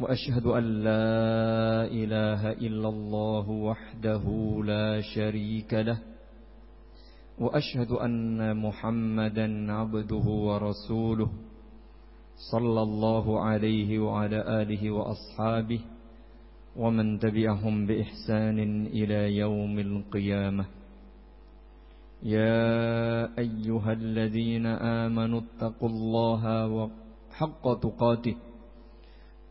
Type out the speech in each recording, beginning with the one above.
وأشهد أن لا إله إلا الله وحده لا شريك له وأشهد أن محمدا عبده ورسوله صلى الله عليه وعلى آله وأصحابه ومن تبعهم بإحسان إلى يوم القيامة. يا أيها الذين آمنوا اتقوا الله حق تقاته.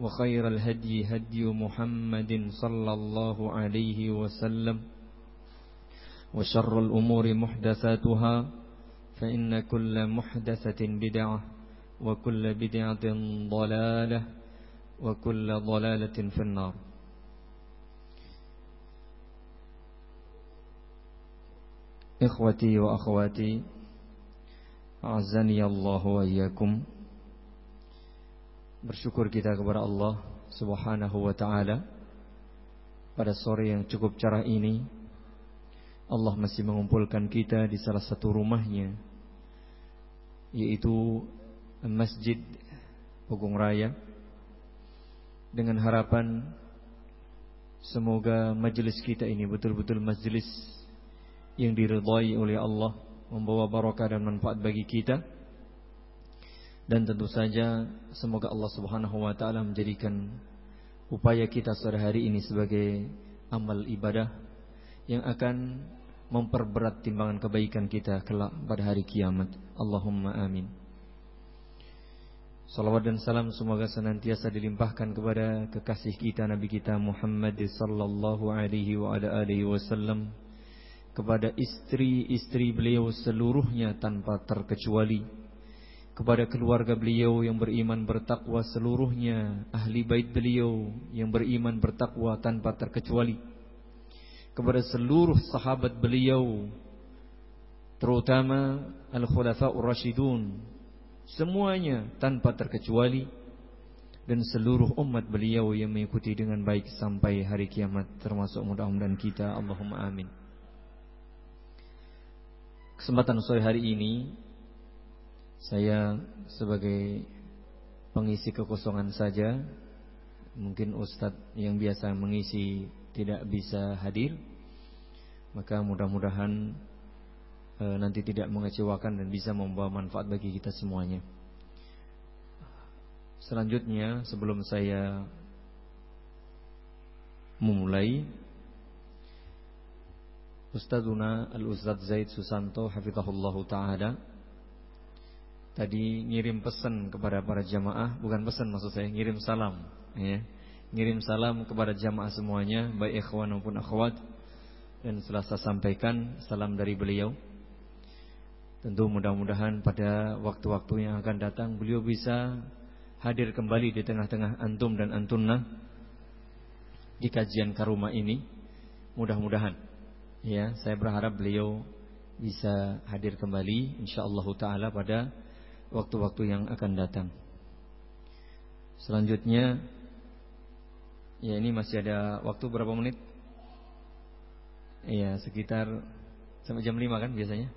وخير الهدي هدي محمد صلى الله عليه وسلم وشر الأمور محدثاتها فإن كل محدثة بدعة وكل بدعة ضلالة وكل ضلالة في النار. إخوتي وأخواتي أعزني الله وإياكم Bersyukur kita kepada Allah Subhanahu wa taala pada sore yang cukup cerah ini. Allah masih mengumpulkan kita di salah satu rumahnya yaitu Masjid Pogong Raya dengan harapan semoga majelis kita ini betul-betul majelis yang diridhai oleh Allah membawa barakah dan manfaat bagi kita dan tentu saja semoga Allah Subhanahu wa taala menjadikan upaya kita sore hari ini sebagai amal ibadah yang akan memperberat timbangan kebaikan kita kelak pada hari kiamat. Allahumma amin. Salawat dan salam semoga senantiasa dilimpahkan kepada kekasih kita Nabi kita Muhammad sallallahu alaihi wa ala alihi wasallam kepada istri-istri beliau seluruhnya tanpa terkecuali kepada keluarga beliau yang beriman bertakwa seluruhnya, ahli bait beliau yang beriman bertakwa tanpa terkecuali, kepada seluruh sahabat beliau, terutama al-khulafaur rasyidun, semuanya tanpa terkecuali dan seluruh umat beliau yang mengikuti dengan baik sampai hari kiamat termasuk mudah-mudahan kita Allahumma amin. Kesempatan sore hari ini saya sebagai pengisi kekosongan saja Mungkin Ustadz yang biasa mengisi tidak bisa hadir Maka mudah-mudahan e, nanti tidak mengecewakan dan bisa membawa manfaat bagi kita semuanya. Selanjutnya sebelum saya memulai Ustadzuna Al-Ustadz Zaid Susanto Hafizahullah Ta'ala tadi ngirim pesan kepada para jamaah, bukan pesan maksud saya, ngirim salam, ya. Ngirim salam kepada jamaah semuanya, baik ikhwan maupun akhwat. Dan setelah saya sampaikan salam dari beliau. Tentu mudah-mudahan pada waktu-waktu yang akan datang beliau bisa hadir kembali di tengah-tengah antum dan antunna di kajian karuma ini. Mudah-mudahan ya, saya berharap beliau bisa hadir kembali insyaallah taala pada waktu-waktu yang akan datang. Selanjutnya Ya ini masih ada waktu berapa menit? Iya, sekitar sampai jam 5 kan biasanya.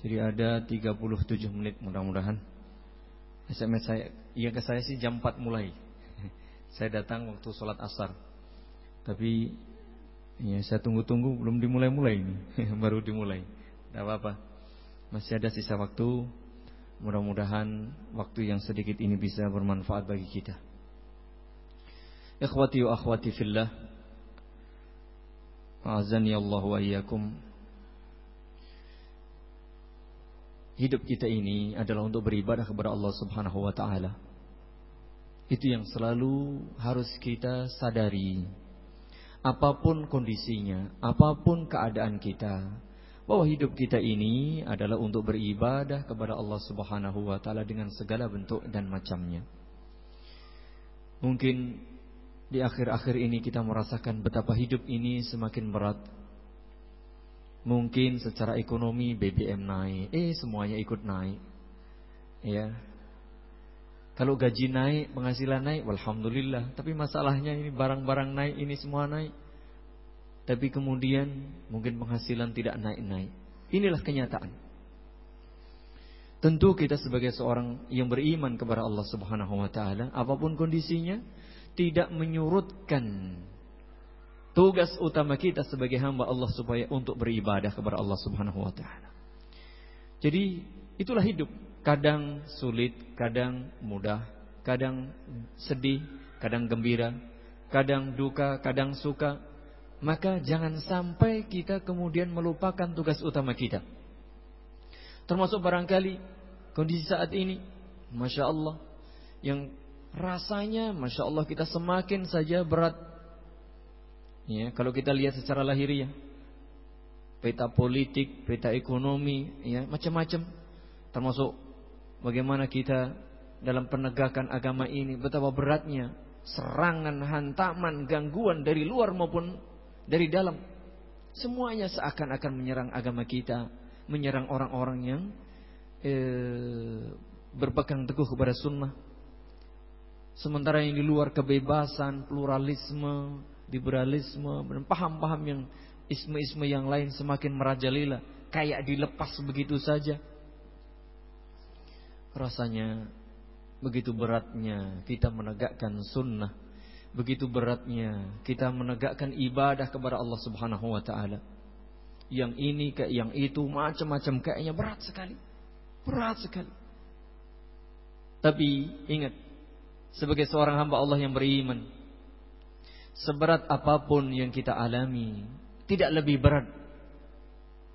Jadi ada 37 menit mudah-mudahan. SMS saya, iya ke saya sih jam 4 mulai. saya datang waktu sholat asar. Tapi ya saya tunggu-tunggu belum dimulai-mulai ini. Baru dimulai. Tidak apa-apa. Masih ada sisa waktu. Mudah-mudahan waktu yang sedikit ini bisa bermanfaat bagi kita. Ikhwati wa akhwati fillah. Azani Allah wa iyyakum. Hidup kita ini adalah untuk beribadah kepada Allah Subhanahu wa taala. Itu yang selalu harus kita sadari. Apa pun kondisinya, apa pun keadaan kita, bahwa hidup kita ini adalah untuk beribadah kepada Allah Subhanahu wa taala dengan segala bentuk dan macamnya. Mungkin di akhir-akhir ini kita merasakan betapa hidup ini semakin berat. Mungkin secara ekonomi BBM naik, eh semuanya ikut naik. Ya. Kalau gaji naik, penghasilan naik, alhamdulillah. Tapi masalahnya ini barang-barang naik, ini semua naik. Tapi kemudian mungkin penghasilan tidak naik-naik. Inilah kenyataan. Tentu kita sebagai seorang yang beriman kepada Allah Subhanahu wa taala, apa pun kondisinya, tidak menyurutkan tugas utama kita sebagai hamba Allah supaya untuk beribadah kepada Allah Subhanahu wa taala. Jadi itulah hidup, kadang sulit, kadang mudah, kadang sedih, kadang gembira, kadang duka, kadang suka. Maka jangan sampai kita kemudian melupakan tugas utama kita. Termasuk barangkali kondisi saat ini, masya Allah, yang rasanya Masya Allah kita semakin saja berat. Ya, kalau kita lihat secara lahiriah, peta politik, peta ekonomi, ya macam-macam, termasuk bagaimana kita dalam penegakan agama ini, betapa beratnya serangan, hantaman, gangguan dari luar maupun dari dalam. Semuanya seakan-akan menyerang agama kita, menyerang orang-orang yang eh, berpegang teguh kepada sunnah. Sementara yang di luar kebebasan, pluralisme, liberalisme, dan paham-paham yang isme-isme yang lain semakin merajalela, kayak dilepas begitu saja. Rasanya begitu beratnya kita menegakkan sunnah, begitu beratnya kita menegakkan ibadah kepada Allah Subhanahu wa taala. Yang ini kayak yang itu macam-macam kayaknya berat sekali. Berat sekali. Tapi ingat sebagai seorang hamba Allah yang beriman. Seberat apa pun yang kita alami, tidak lebih berat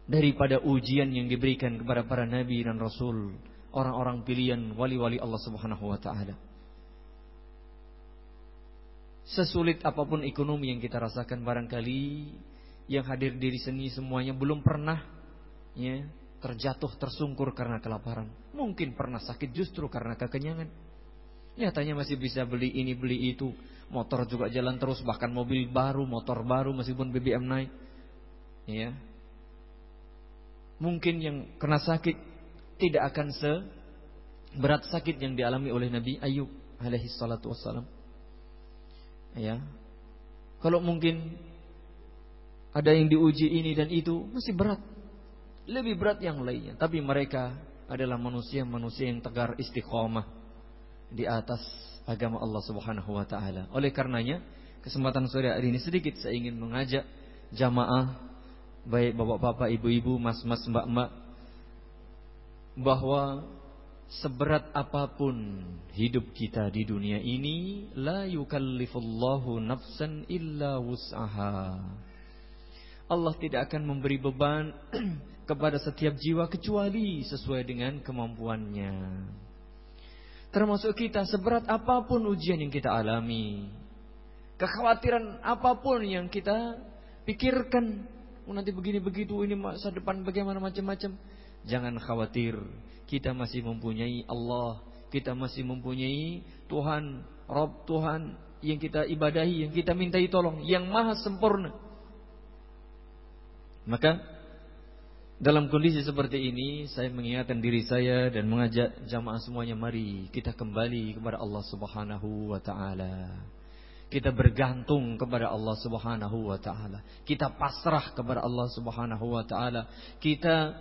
daripada ujian yang diberikan kepada para nabi dan rasul, orang-orang pilihan wali-wali Allah Subhanahu wa taala. Sesulit apa pun ekonomi yang kita rasakan barangkali yang hadir di sini semuanya belum pernah ya terjatuh tersungkur karena kelaparan. Mungkin pernah sakit justru karena kekenyangan. Nyatanya masih bisa beli ini beli itu. Motor juga jalan terus bahkan mobil baru, motor baru meskipun BBM naik. Ya. Mungkin yang kena sakit tidak akan se berat sakit yang dialami oleh Nabi Ayub alaihi salatu wassalam. Ya. Kalau mungkin ada yang diuji ini dan itu masih berat. Lebih berat yang lainnya, tapi mereka adalah manusia-manusia yang tegar istiqomah di atas agama Allah Subhanahu wa taala. Oleh karenanya, kesempatan sore hari ini sedikit saya ingin mengajak jamaah baik bapak-bapak, ibu-ibu, mas-mas, mbak-mbak bahwa seberat apa pun hidup kita di dunia ini la yukallifullahu nafsan illa wus'aha. Allah tidak akan memberi beban kepada setiap jiwa kecuali sesuai dengan kemampuannya. Termasuk kita seberat apa pun ujian yang kita alami. Kekhawatiran apa pun yang kita pikirkan. Oh, nanti begini begitu ini masa depan bagaimana macam-macam. Jangan khawatir. Kita masih mempunyai Allah. Kita masih mempunyai Tuhan. Rob Tuhan yang kita ibadahi. Yang kita mintai tolong. Yang maha sempurna. Maka dalam kondisi seperti ini, saya mengingatkan diri saya dan mengajak jamaah semuanya, mari kita kembali kepada Allah Subhanahu wa taala. Kita bergantung kepada Allah Subhanahu wa taala. Kita pasrah kepada Allah Subhanahu wa taala. Kita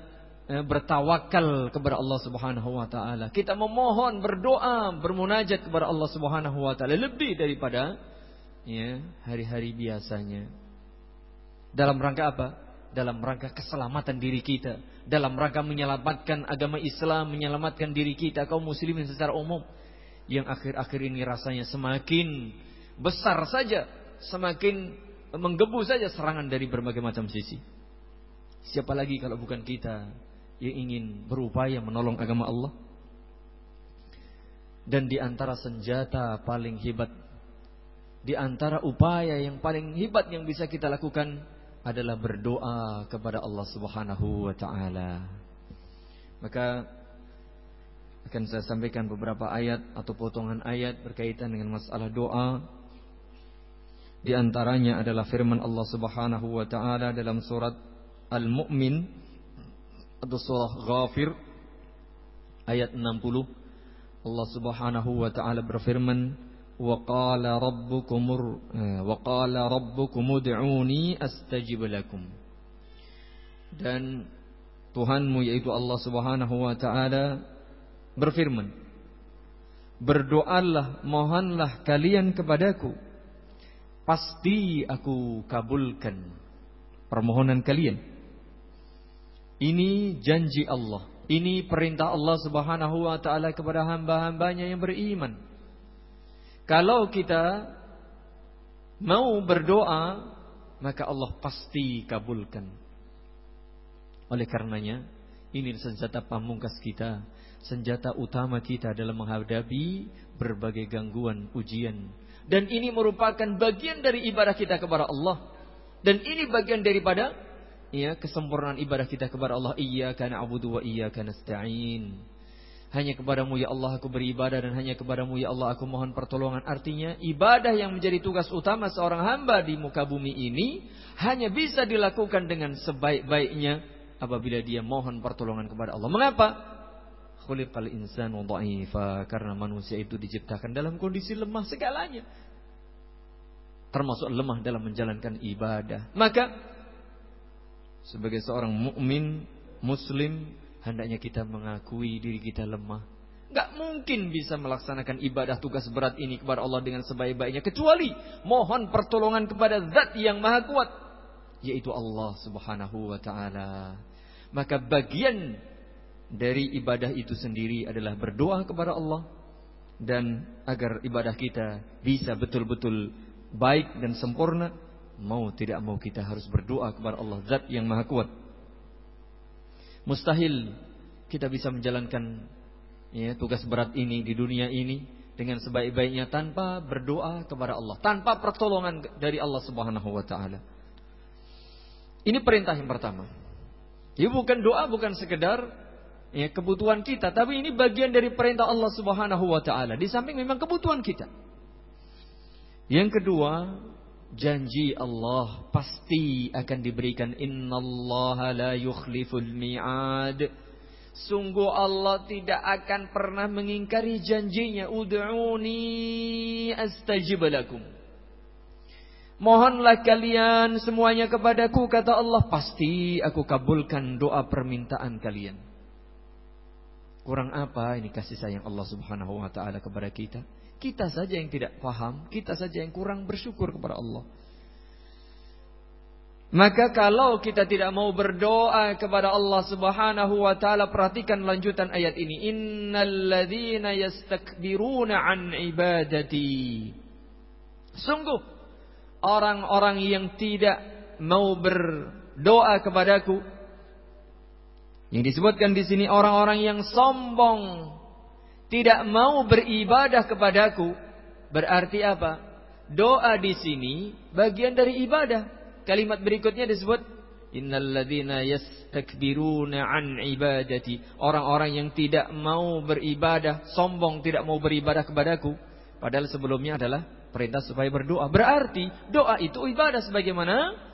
bertawakal kepada Allah Subhanahu wa taala. Kita memohon, berdoa, bermunajat kepada Allah Subhanahu wa taala lebih daripada ya hari-hari biasanya. Dalam rangka apa? Dalam rangka keselamatan diri kita, dalam rangka menyelamatkan agama Islam, menyelamatkan diri kita kaum muslimin secara umum yang akhir-akhir ini rasanya semakin besar saja, semakin menggebu saja serangan dari berbagai macam sisi. Siapa lagi kalau bukan kita yang ingin berupaya menolong agama Allah? Dan di antara senjata paling hebat, di antara upaya yang paling hebat yang bisa kita lakukan adalah berdoa kepada Allah Subhanahu wa taala. Maka akan saya sampaikan beberapa ayat atau potongan ayat berkaitan dengan masalah doa di antaranya adalah firman Allah Subhanahu wa taala dalam surat Al-Mu'min atau surah Ghafir ayat 60 Allah Subhanahu wa taala berfirman wa qala rabbukum eh, wa qala rabbukum ud'uni astajib lakum dan Tuhanmu yaitu Allah Subhanahu wa taala berfirman Berdoalah mohonlah kalian kepadaku pasti aku kabulkan permohonan kalian. Ini janji Allah. Ini perintah Allah Subhanahu wa taala kepada hamba-hambanya yang beriman. Kalau kita mau berdoa, maka Allah pasti kabulkan. Oleh karenanya, ini senjata pamungkas kita, senjata utama kita dalam menghadapi berbagai gangguan, ujian, dan ini merupakan bagian dari ibadah kita kepada Allah. Dan ini bagian daripada ya kesempurnaan ibadah kita kepada Allah. Iyyaka na'budu wa iyyaka nasta'in. Hanya kepadamu ya Allah aku beribadah dan hanya kepadamu ya Allah aku mohon pertolongan. Artinya ibadah yang menjadi tugas utama seorang hamba di muka bumi ini hanya bisa dilakukan dengan sebaik-baiknya apabila dia mohon pertolongan kepada Allah. Mengapa? Khuliqal insanu dha'ifa karena manusia itu diciptakan dalam kondisi lemah segalanya. Termasuk lemah dalam menjalankan ibadah. Maka sebagai seorang mukmin muslim hendaknya kita mengakui diri kita lemah. Gak mungkin bisa melaksanakan ibadah tugas berat ini kepada Allah dengan sebaik-baiknya kecuali mohon pertolongan kepada Zat yang Maha Kuat yaitu Allah Subhanahu wa taala. Maka bagian dari ibadah itu sendiri adalah berdoa kepada Allah dan agar ibadah kita bisa betul-betul baik dan sempurna mau tidak mau kita harus berdoa kepada Allah zat yang maha kuat mustahil kita bisa menjalankan ya, tugas berat ini di dunia ini dengan sebaik-baiknya tanpa berdoa kepada Allah tanpa pertolongan dari Allah Subhanahu wa taala ini perintah yang pertama ya bukan doa bukan sekedar ya, kebutuhan kita, tapi ini bagian dari perintah Allah Subhanahu wa taala. Di samping memang kebutuhan kita. Yang kedua, janji Allah pasti akan diberikan. Innallaha la yukhliful mi'ad. Sungguh Allah tidak akan pernah mengingkari janjinya. Ud'uni astajib lakum. Mohonlah kalian semuanya kepadaku kata Allah pasti aku kabulkan doa permintaan kalian. Kurang apa ini kasih sayang Allah Subhanahu wa taala kepada kita? Kita saja yang tidak paham, kita saja yang kurang bersyukur kepada Allah. Maka kalau kita tidak mau berdoa kepada Allah Subhanahu wa taala, perhatikan lanjutan ayat ini. Innalladzina yastakbiruna an ibadati. Sungguh orang-orang yang tidak mau berdoa kepadaku yang disebutkan di sini orang-orang yang sombong, tidak mau beribadah kepadaku, berarti apa? Doa di sini bagian dari ibadah. Kalimat berikutnya disebut innalladzina yastakbiruna an ibadati. Orang-orang yang tidak mau beribadah, sombong tidak mau beribadah kepadaku, padahal sebelumnya adalah perintah supaya berdoa. Berarti doa itu ibadah sebagaimana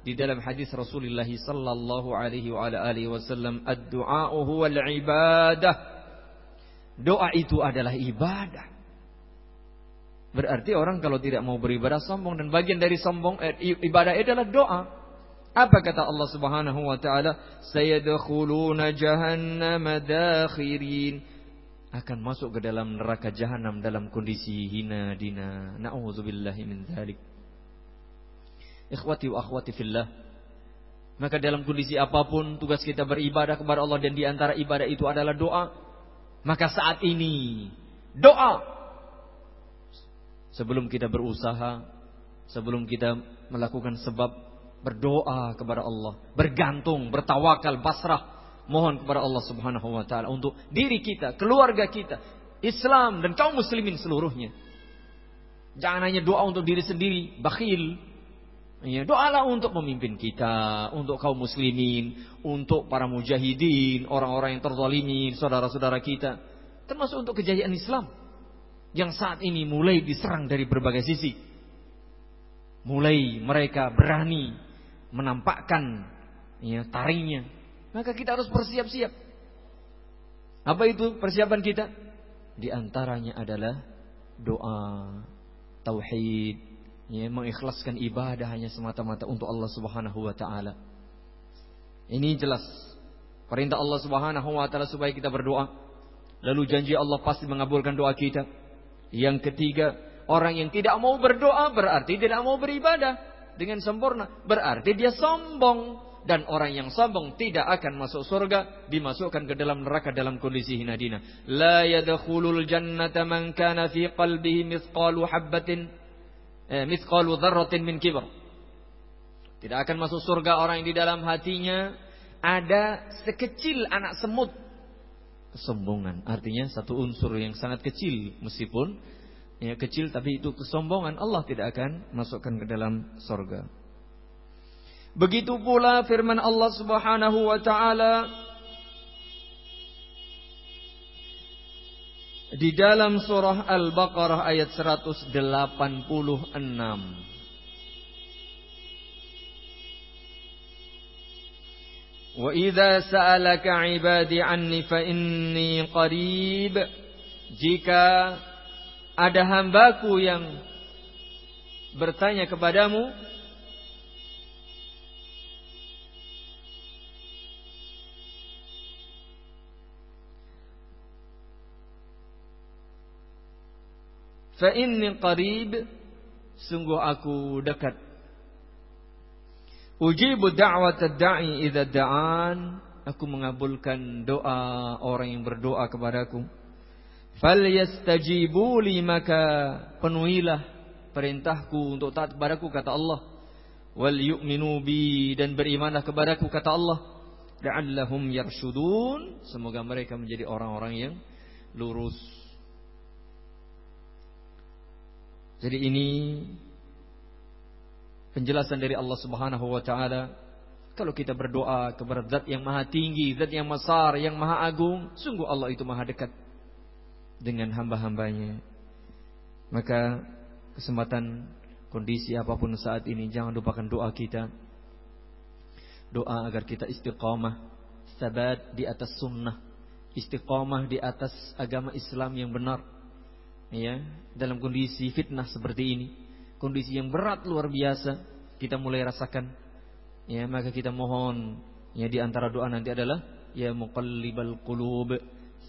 di dalam hadis Rasulullah sallallahu alaihi wa alihi wasallam ad-du'a huwa al-ibadah. Doa itu adalah ibadah. Berarti orang kalau tidak mau beribadah sombong dan bagian dari sombong eh, ibadah adalah doa. Apa kata Allah Subhanahu wa taala? Sayadkhuluna jahannam dakhirin. Akan masuk ke dalam neraka jahanam dalam kondisi hina dina. Nauzubillahi min dzalik. Ikhwati wa akhwati fillah. Maka dalam kondisi apa pun tugas kita beribadah kepada Allah dan di antara ibadah itu adalah doa. Maka saat ini doa sebelum kita berusaha, sebelum kita melakukan sebab berdoa kepada Allah, bergantung, bertawakal, pasrah, mohon kepada Allah Subhanahu wa taala untuk diri kita, keluarga kita, Islam dan kaum muslimin seluruhnya. Jangan hanya doa untuk diri sendiri, bakhil. Ya, doalah untuk pemimpin kita, untuk kaum muslimin, untuk para mujahidin, orang-orang yang terzalimi, saudara-saudara kita, termasuk untuk kejayaan Islam yang saat ini mulai diserang dari berbagai sisi. Mulai mereka berani menampakkan ya, taringnya. Maka kita harus bersiap-siap. Apa itu persiapan kita? Di antaranya adalah doa, tauhid, ya, mengikhlaskan ibadah hanya semata-mata untuk Allah Subhanahu wa taala. Ini jelas perintah Allah Subhanahu wa taala supaya kita berdoa. Lalu janji Allah pasti mengabulkan doa kita. Yang ketiga, orang yang tidak mau berdoa berarti tidak mau beribadah dengan sempurna. Berarti dia sombong. Dan orang yang sombong tidak akan masuk surga, dimasukkan ke dalam neraka dalam kondisi hina dina. La yadkhulul jannata man kana fi qalbihi mithqalu habbatin eh, mithqalu dzarratin min kibr. Tidak akan masuk surga orang yang di dalam hatinya ada sekecil anak semut kesombongan. Artinya satu unsur yang sangat kecil meskipun ya kecil tapi itu kesombongan Allah tidak akan masukkan ke dalam sorga. Begitu pula firman Allah Subhanahu wa taala di dalam surah Al-Baqarah ayat 186. وَإِذَا سَأَلَكَ عِبَادِي عَنِّي فَإِنِّي قَرِيبٌ Jika ada hambaku yang bertanya kepadamu Fa inni qarib sungguh aku dekat Ujibu da'wat da'i idza da'an. Aku mengabulkan doa orang yang berdoa kepadaku. Falyastajibu li maka penuhilah perintahku untuk taat kepadaku kata Allah. Wal yu'minu bi dan berimanlah kepadaku kata Allah. La'allahum yarshudun. Semoga mereka menjadi orang-orang yang lurus. Jadi ini penjelasan dari Allah Subhanahu wa taala kalau kita berdoa kepada zat yang maha tinggi, zat yang besar, yang maha agung, sungguh Allah itu maha dekat dengan hamba-hambanya. Maka kesempatan kondisi apa pun saat ini jangan lupakan doa kita. Doa agar kita istiqamah, sabat di atas sunnah, istiqamah di atas agama Islam yang benar. Ya, dalam kondisi fitnah seperti ini kondisi yang berat luar biasa kita mulai rasakan. Ya maka kita mohon ya di antara doa nanti adalah ya muqallibal qulub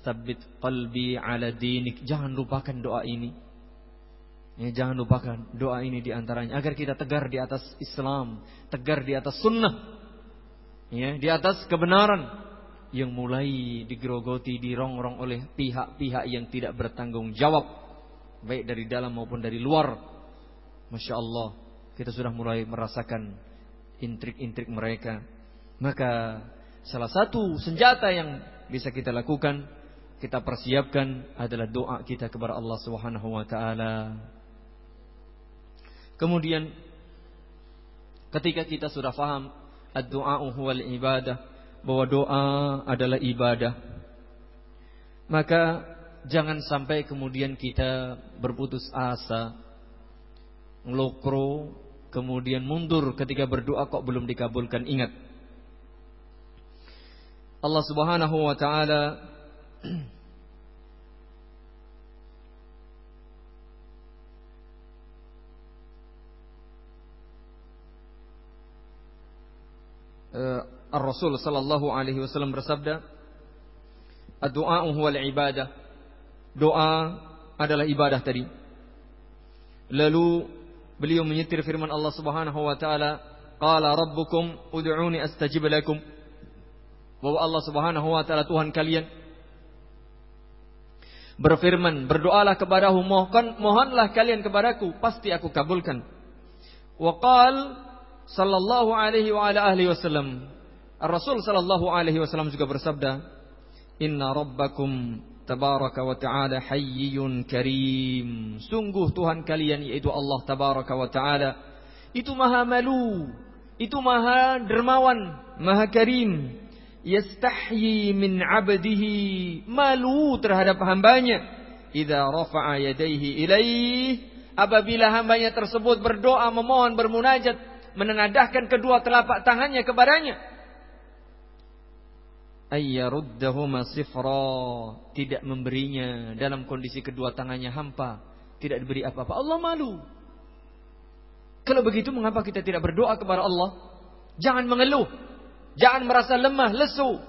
sabbit qalbi ala dinik. Jangan lupakan doa ini. Ya jangan lupakan doa ini di antaranya agar kita tegar di atas Islam tegar di atas sunnah. Ya di atas kebenaran yang mulai digerogoti dirongrong oleh pihak-pihak yang tidak bertanggung jawab baik dari dalam maupun dari luar Masya Allah Kita sudah mulai merasakan Intrik-intrik mereka Maka salah satu senjata yang bisa kita lakukan Kita persiapkan adalah doa kita kepada Allah Subhanahu Wa Taala. Kemudian Ketika kita sudah faham Ad-du'a huwal ibadah Bahwa doa adalah ibadah Maka jangan sampai kemudian kita berputus asa, ngelokro, kemudian mundur ketika berdoa kok belum dikabulkan. Ingat, Allah Subhanahu wa Ta'ala eh, Rasul sallallahu alaihi wasallam bersabda, "Ad-du'a huwa al-ibadah." Doa adalah ibadah tadi. Lalu beliau menyetir firman Allah Subhanahu wa taala, "Qala rabbukum ud'uni astajib lakum." Bahwa Allah Subhanahu wa taala Tuhan kalian berfirman, "Berdoalah kepadaku, mohon mohonlah kalian kepadaku, pasti aku kabulkan." Wa qal sallallahu alaihi wa ala alihi wasallam, Rasul sallallahu alaihi wasallam juga bersabda, "Inna rabbakum tabaraka wa ta'ala hayyun karim." Sungguh Tuhan kalian yaitu Allah tabaraka wa ta'ala itu maha malu, itu maha dermawan, maha karim. Yastahyi min 'abdihi, malu terhadap hambanya. Idza rafa'a yadayhi ilaih, apabila hambanya tersebut berdoa, memohon, bermunajat, menenadahkan kedua telapak tangannya kepadanya ayyaruddahuma sifra. Tidak memberinya dalam kondisi kedua tangannya hampa. Tidak diberi apa-apa. Allah malu. Kalau begitu mengapa kita tidak berdoa kepada Allah? Jangan mengeluh. Jangan merasa lemah lesu.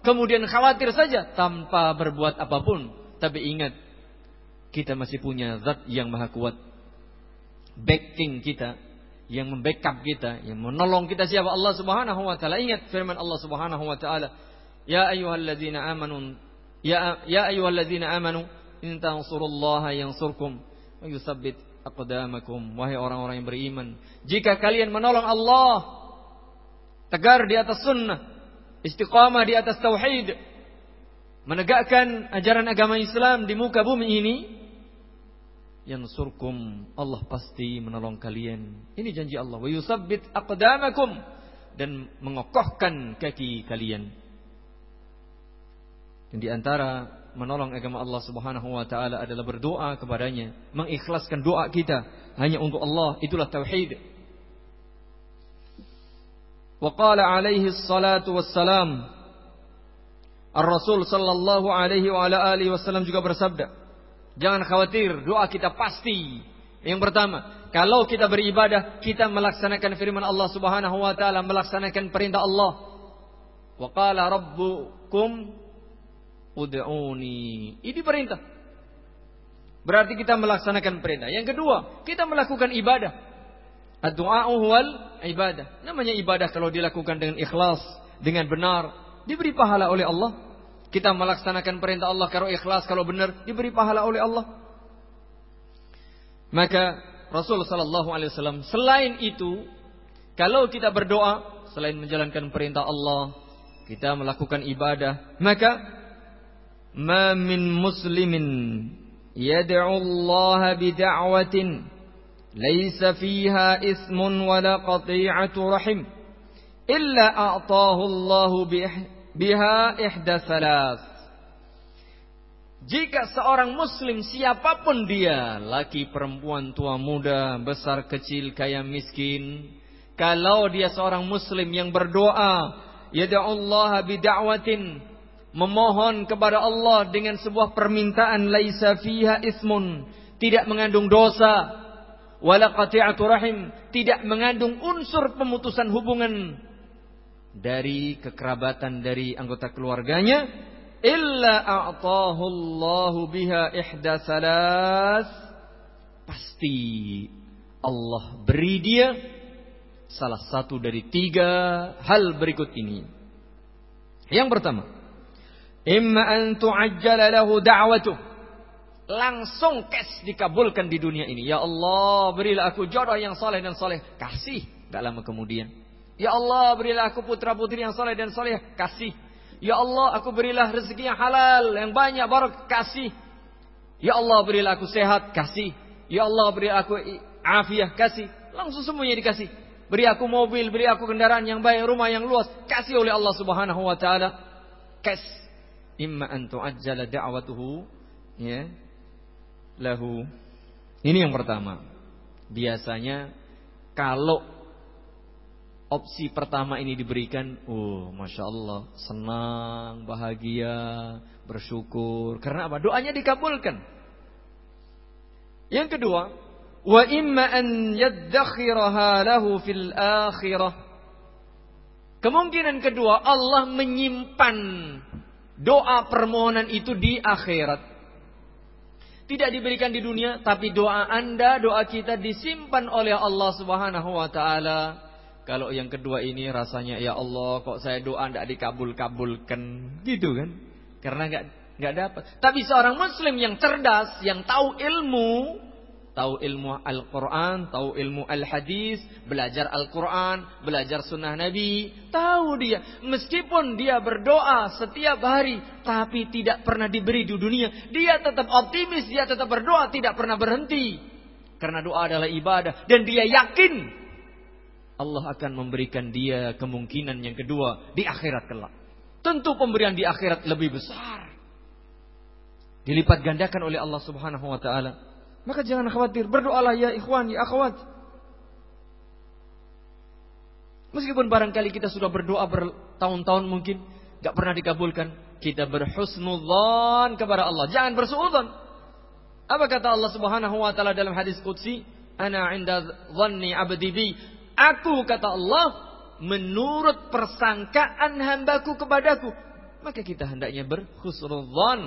Kemudian khawatir saja tanpa berbuat apa pun. Tapi ingat kita masih punya zat yang maha kuat. Backing kita yang membackup kita yang menolong kita. Siapa? Allah Subhanahu wa taala. Ingat firman Allah Subhanahu wa taala Ya ayyuhalladzina amanu ya ya ayyuhalladzina amanu in tansurullaha yansurkum wa yusabbit aqdamakum. Wahai orang-orang yang beriman jika kalian menolong Allah tegar di atas sunnah istiqamah di atas tauhid menegakkan ajaran agama Islam di muka bumi ini yansurkum Allah pasti menolong kalian. Ini janji Allah. Wa yusabbit aqdamakum dan mengokohkan kaki kalian dan di antara menolong agama Allah Subhanahu wa taala adalah berdoa kepadanya, mengikhlaskan doa kita hanya untuk Allah, itulah tauhid. Wa qala alaihi salatu wassalam Ar-Rasul sallallahu alaihi wa ala alihi wasallam juga bersabda, jangan khawatir, doa kita pasti. Yang pertama, kalau kita beribadah, kita melaksanakan firman Allah Subhanahu wa taala, melaksanakan perintah Allah. Wa qala rabbukum ud'uni. Ini perintah. Berarti kita melaksanakan perintah. Yang kedua, kita melakukan ibadah. Ad-du'a'u wal ibadah. Namanya ibadah kalau dilakukan dengan ikhlas, dengan benar, diberi pahala oleh Allah. Kita melaksanakan perintah Allah kalau ikhlas, kalau benar, diberi pahala oleh Allah. Maka Rasul sallallahu alaihi wasallam selain itu, kalau kita berdoa selain menjalankan perintah Allah, kita melakukan ibadah, maka ما من مسلم يدعو الله بدعوة ليس فيها إثم ولا قطيعة رحم إلا أعطاه الله بها إحدى ثلاث Jika seorang muslim siapapun dia, laki perempuan tua muda, besar kecil kaya miskin, kalau dia seorang muslim yang berdoa, yada'ullaha bida'watin, memohon kepada Allah dengan sebuah permintaan laisa fiha ismun, tidak mengandung dosa, wala qati'atu rahim, tidak mengandung unsur pemutusan hubungan dari kekerabatan dari anggota keluarganya, illa a'tahu Allahu biha ihda salas, pasti Allah beri dia salah satu dari tiga hal berikut ini. Yang pertama, Imma an tu'ajjala lahu da'watuh. Langsung kes dikabulkan di dunia ini. Ya Allah, berilah aku jodoh yang soleh dan soleh. Kasih. Gak lama kemudian. Ya Allah, berilah aku putra putri yang soleh dan soleh. Kasih. Ya Allah, aku berilah rezeki yang halal, yang banyak barok. Kasih. Ya Allah, berilah aku sehat. Kasih. Ya Allah, berilah aku afiah. Kasih. Langsung semuanya dikasih. Beri aku mobil, beri aku kendaraan yang baik, rumah yang luas. Kasih oleh Allah subhanahu wa ta'ala. Kasih imma an tu'ajjala da'watuhu ya lahu. Ini yang pertama. Biasanya kalau opsi pertama ini diberikan, oh masya Allah, senang, bahagia, bersyukur. Karena apa? Doanya dikabulkan. Yang kedua, wa imma an yaddakhiraha lahu fil akhirah. Kemungkinan kedua Allah menyimpan doa permohonan itu di akhirat. Tidak diberikan di dunia, tapi doa Anda, doa kita disimpan oleh Allah Subhanahu wa taala. Kalau yang kedua ini rasanya ya Allah, kok saya doa tidak dikabul-kabulkan, gitu kan? Karena nggak nggak dapat. Tapi seorang muslim yang cerdas, yang tahu ilmu, tahu ilmu Al-Quran, tahu ilmu Al-Hadis, belajar Al-Quran, belajar sunnah Nabi, tahu dia. Meskipun dia berdoa setiap hari, tapi tidak pernah diberi di dunia, dia tetap optimis, dia tetap berdoa, tidak pernah berhenti. Karena doa adalah ibadah, dan dia yakin Allah akan memberikan dia kemungkinan yang kedua di akhirat kelak. Tentu pemberian di akhirat lebih besar. Dilipat gandakan oleh Allah Subhanahu wa taala. Maka jangan khawatir, berdoalah ya ikhwan, ya akhwat. Meskipun barangkali kita sudah berdoa bertahun-tahun mungkin gak pernah dikabulkan, kita berhusnudzon kepada Allah. Jangan bersuudzon. Apa kata Allah Subhanahu wa taala dalam hadis qudsi? Ana 'inda dhanni 'abdi bi. Aku kata Allah menurut persangkaan hambaku kepadaku. Maka kita hendaknya berhusnudzon,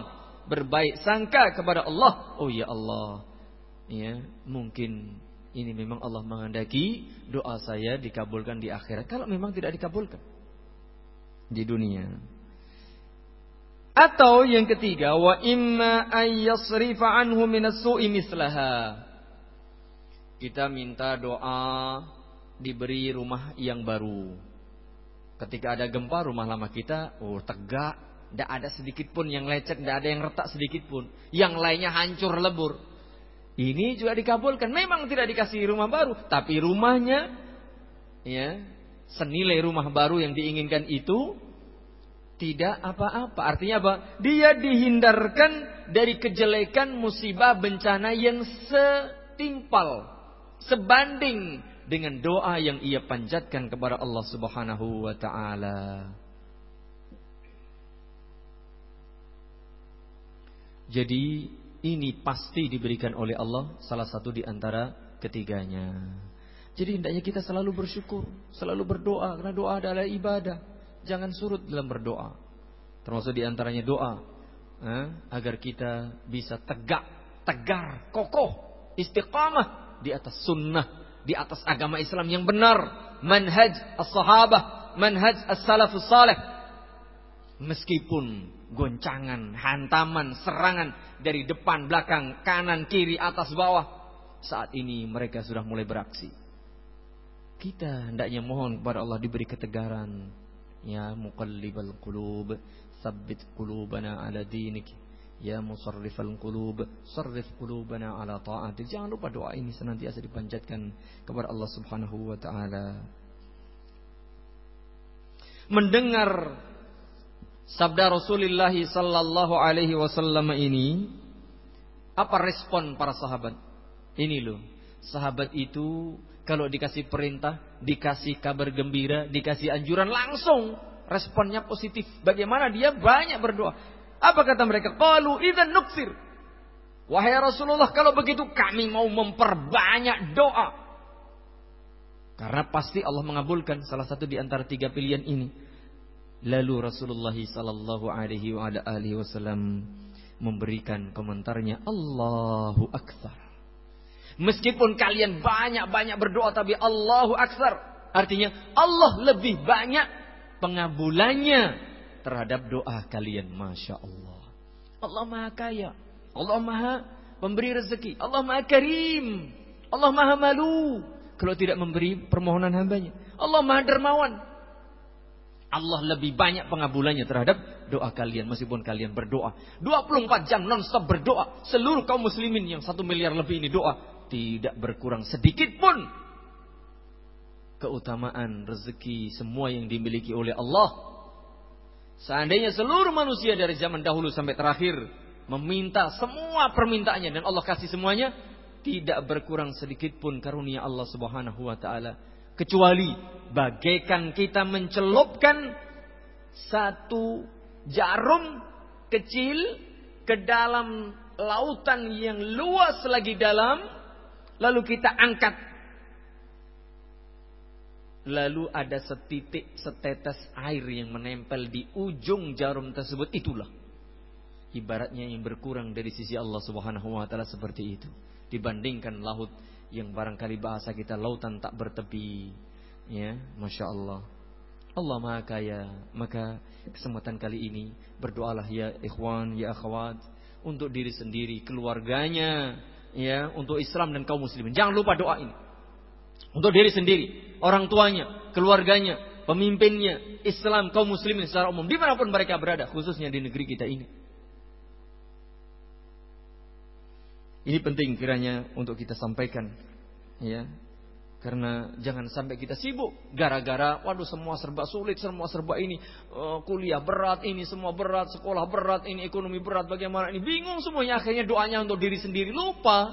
berbaik sangka kepada Allah. Oh ya Allah, ya mungkin ini memang Allah menghendaki doa saya dikabulkan di akhirat. Kalau memang tidak dikabulkan di dunia. Atau yang ketiga wa imma ayyasrifa anhu minas su'i mislaha. Kita minta doa diberi rumah yang baru. Ketika ada gempa rumah lama kita oh tegak. Tidak ada sedikit pun yang lecet tidak ada yang retak sedikit pun. Yang lainnya hancur lebur ini juga dikabulkan. Memang tidak dikasih rumah baru, tapi rumahnya ya, senilai rumah baru yang diinginkan itu tidak apa-apa. Artinya apa? Dia dihindarkan dari kejelekan musibah bencana yang setimpal, sebanding dengan doa yang ia panjatkan kepada Allah Subhanahu wa taala. Jadi ini pasti diberikan oleh Allah salah satu di antara ketiganya. Jadi hendaknya kita selalu bersyukur, selalu berdoa karena doa adalah ibadah. Jangan surut dalam berdoa. Termasuk di antaranya doa eh, agar kita bisa tegak, tegar, kokoh, istiqamah di atas sunnah, di atas agama Islam yang benar, manhaj as-sahabah, manhaj as-salafus salih. Meskipun goncangan, hantaman, serangan dari depan, belakang, kanan, kiri, atas, bawah. Saat ini mereka sudah mulai beraksi. Kita hendaknya mohon kepada Allah diberi ketegaran. Ya muqallibal qulub, sabbit qulubana ala dinik. Ya musarrifal qulub, sarrif qulubana ala ta'atik. Jangan lupa doa ini senantiasa dipanjatkan kepada Allah Subhanahu wa taala. Mendengar sabda Rasulullah sallallahu alaihi wasallam ini apa respon para sahabat? Ini loh, sahabat itu kalau dikasih perintah, dikasih kabar gembira, dikasih anjuran langsung responnya positif. Bagaimana dia banyak berdoa. Apa kata mereka? Qalu idzan nuksir. Wahai Rasulullah, kalau begitu kami mau memperbanyak doa. Karena pasti Allah mengabulkan salah satu di antara tiga pilihan ini. Lalu Rasulullah sallallahu alaihi wa alihi wasallam memberikan komentarnya Allahu akbar. Meskipun kalian banyak-banyak berdoa tapi Allahu akbar artinya Allah lebih banyak pengabulannya terhadap doa kalian Masya Allah. Allah Maha Kaya. Allah Maha Pemberi rezeki. Allah Maha Karim. Allah Maha Malu. Kalau tidak memberi permohonan hambanya. Allah Maha Dermawan. Allah lebih banyak pengabulannya terhadap doa kalian meskipun kalian berdoa. 24 jam non-stop berdoa. Seluruh kaum muslimin yang satu miliar lebih ini doa. Tidak berkurang sedikit pun. Keutamaan rezeki semua yang dimiliki oleh Allah. Seandainya seluruh manusia dari zaman dahulu sampai terakhir. Meminta semua permintaannya. Dan Allah kasih semuanya. Tidak berkurang sedikit pun karunia Allah subhanahu wa ta'ala kecuali bagaikan kita mencelupkan satu jarum kecil ke dalam lautan yang luas lagi dalam lalu kita angkat. Lalu ada setitik setetes air yang menempel di ujung jarum tersebut. Itulah ibaratnya yang berkurang dari sisi Allah Subhanahu wa taala seperti itu dibandingkan laut yang barangkali bahasa kita lautan tak bertepi ya masya Allah. Allah maha kaya. Maka kesempatan kali ini berdoalah ya ikhwan ya akhwat untuk diri sendiri keluarganya ya untuk Islam dan kaum muslimin. Jangan lupa doa ini. Untuk diri sendiri orang tuanya keluarganya pemimpinnya Islam kaum muslimin secara umum di mana pun mereka berada khususnya di negeri kita ini Ini penting kiranya untuk kita sampaikan ya. Karena jangan sampai kita sibuk gara-gara waduh semua serba sulit, semua serba ini uh, kuliah berat, ini semua berat, sekolah berat, ini ekonomi berat, bagaimana ini? Bingung semuanya. Akhirnya doanya untuk diri sendiri. Lupa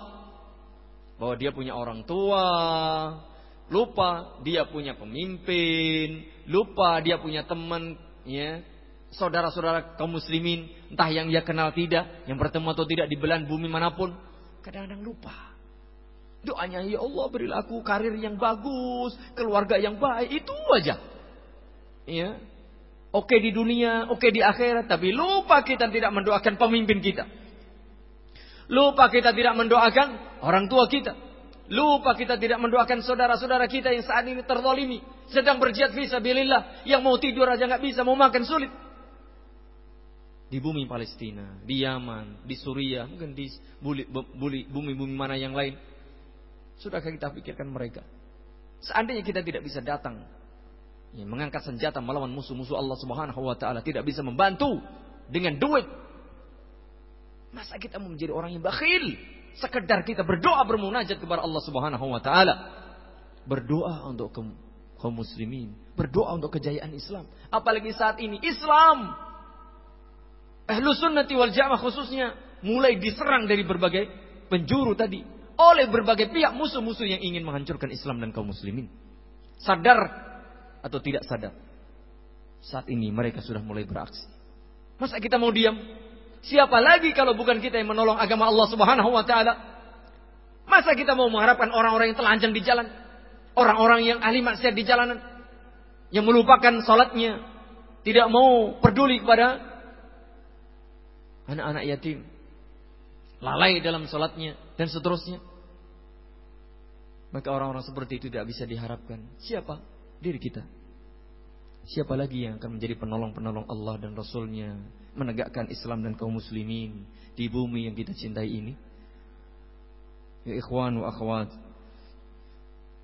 bahwa dia punya orang tua, lupa dia punya pemimpin, lupa dia punya teman ya, saudara-saudara kaum muslimin, entah yang dia kenal tidak, yang bertemu atau tidak di belahan bumi mana pun, Kadang-kadang lupa. Doanya ya Allah berilah aku karir yang bagus, keluarga yang baik, itu aja. Ya. Oke di dunia, oke di akhirat, tapi lupa kita tidak mendoakan pemimpin kita. Lupa kita tidak mendoakan orang tua kita. Lupa kita tidak mendoakan saudara-saudara kita yang saat ini terzalimi, sedang berjihad fisabilillah, yang mau tidur aja nggak bisa, mau makan sulit di bumi Palestina, di Yaman, di Suriah, mungkin di bumi-bumi mana yang lain. Sudahkah kita pikirkan mereka? Seandainya kita tidak bisa datang ya, mengangkat senjata melawan musuh-musuh Allah Subhanahu wa taala, tidak bisa membantu dengan duit. Masa kita mau menjadi orang yang bakhil? Sekedar kita berdoa bermunajat kepada Allah Subhanahu wa taala. Berdoa untuk kaum muslimin, berdoa untuk kejayaan Islam. Apalagi saat ini Islam Ahlu sunnati wal jamaah khususnya mulai diserang dari berbagai penjuru tadi oleh berbagai pihak musuh-musuh yang ingin menghancurkan Islam dan kaum muslimin. Sadar atau tidak sadar. Saat ini mereka sudah mulai beraksi. Masa kita mau diam? Siapa lagi kalau bukan kita yang menolong agama Allah Subhanahu wa taala? Masa kita mau mengharapkan orang-orang yang telanjang di jalan? Orang-orang yang ahli maksiat di jalanan? Yang melupakan salatnya, tidak mau peduli kepada anak-anak yatim, lalai dalam sholatnya dan seterusnya. Maka orang-orang seperti itu tidak bisa diharapkan. Siapa? Diri kita. Siapa lagi yang akan menjadi penolong-penolong Allah dan Rasulnya menegakkan Islam dan kaum muslimin di bumi yang kita cintai ini? Ya ikhwan wa akhwat.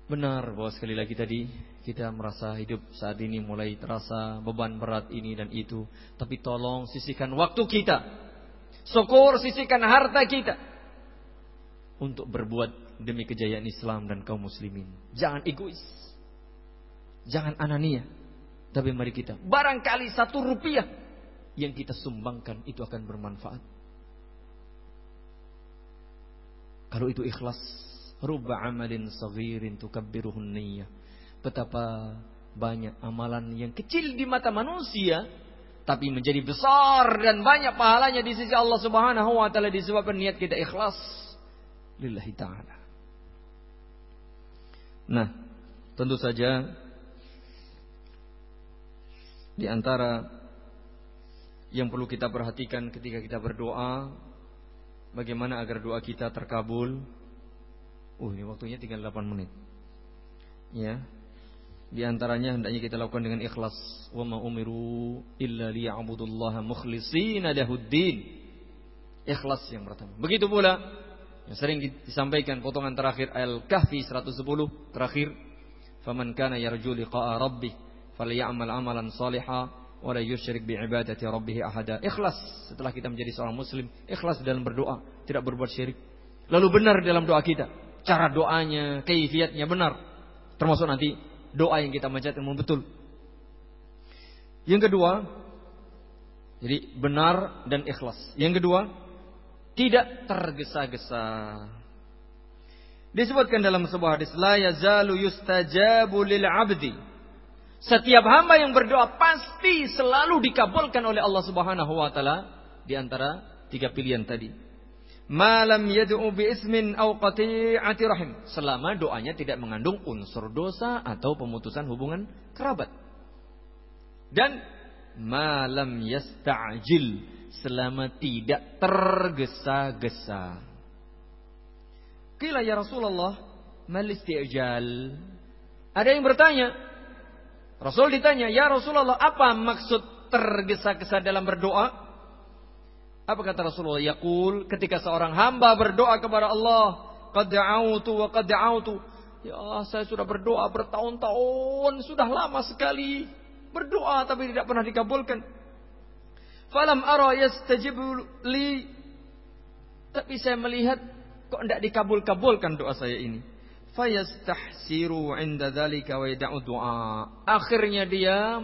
Benar bahwa sekali lagi tadi kita merasa hidup saat ini mulai terasa beban berat ini dan itu. Tapi tolong sisihkan waktu kita Syukur sisihkan harta kita untuk berbuat demi kejayaan Islam dan kaum muslimin. Jangan egois. Jangan anania. Tapi mari kita barangkali satu rupiah yang kita sumbangkan itu akan bermanfaat. Kalau itu ikhlas, rubba amalin saghirin tukabbiruhun niyyah. Betapa banyak amalan yang kecil di mata manusia tapi menjadi besar dan banyak pahalanya di sisi Allah Subhanahu wa taala disebabkan niat kita ikhlas lillahi taala. Nah, tentu saja di antara yang perlu kita perhatikan ketika kita berdoa bagaimana agar doa kita terkabul. Uh, ini waktunya tinggal 8 menit. Ya, di antaranya hendaknya kita lakukan dengan ikhlas. Wa ma umiru illa liya'budullaha mukhlishina lahuddin. Ikhlas yang pertama. Begitu pula yang sering disampaikan potongan terakhir Al-Kahfi 110 terakhir. Faman kana yarju liqa'a rabbih falyamal amalan salihah wa la yusyrik bi ibadati rabbih ahada. Ikhlas setelah kita menjadi seorang muslim, ikhlas dalam berdoa, tidak berbuat syirik. Lalu benar dalam doa kita. Cara doanya, kaifiatnya benar. Termasuk nanti doa yang kita baca memang betul. Yang kedua, jadi benar dan ikhlas. Yang kedua, tidak tergesa-gesa. Disebutkan dalam sebuah hadis, la yazalu yustajabu lil 'abdi. Setiap hamba yang berdoa pasti selalu dikabulkan oleh Allah Subhanahu wa taala di antara tiga pilihan tadi. Malam yad'u bi ismin aw qati'ati rahim. Selama doanya tidak mengandung unsur dosa atau pemutusan hubungan kerabat. Dan malam yasta'jil. Selama tidak tergesa-gesa. Kila ya Rasulullah mal isti'jal? Ada yang bertanya. Rasul ditanya ya Rasulullah apa maksud tergesa-gesa dalam berdoa apa kata Rasulullah? Yaqul ketika seorang hamba berdoa kepada Allah, qad da'autu wa qad da'autu. Ya, saya sudah berdoa bertahun-tahun, sudah lama sekali berdoa tapi tidak pernah dikabulkan. Falam ara yastajibu li. Tapi saya melihat kok tidak dikabul-kabulkan doa saya ini. Fayastahsiru 'inda dzalika wa yad'u du'a. Akhirnya dia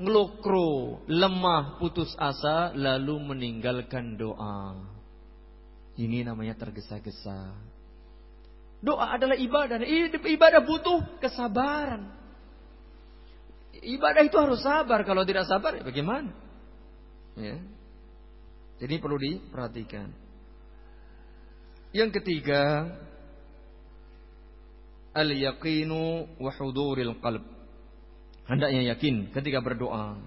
ngelukro, lemah, putus asa, lalu meninggalkan doa. Ini namanya tergesa-gesa. Doa adalah ibadah. Ibadah butuh kesabaran. Ibadah itu harus sabar. Kalau tidak sabar, ya bagaimana? Ya. Jadi perlu diperhatikan. Yang ketiga, al-yaqinu wa huduril qalb hendaknya yakin ketika berdoa.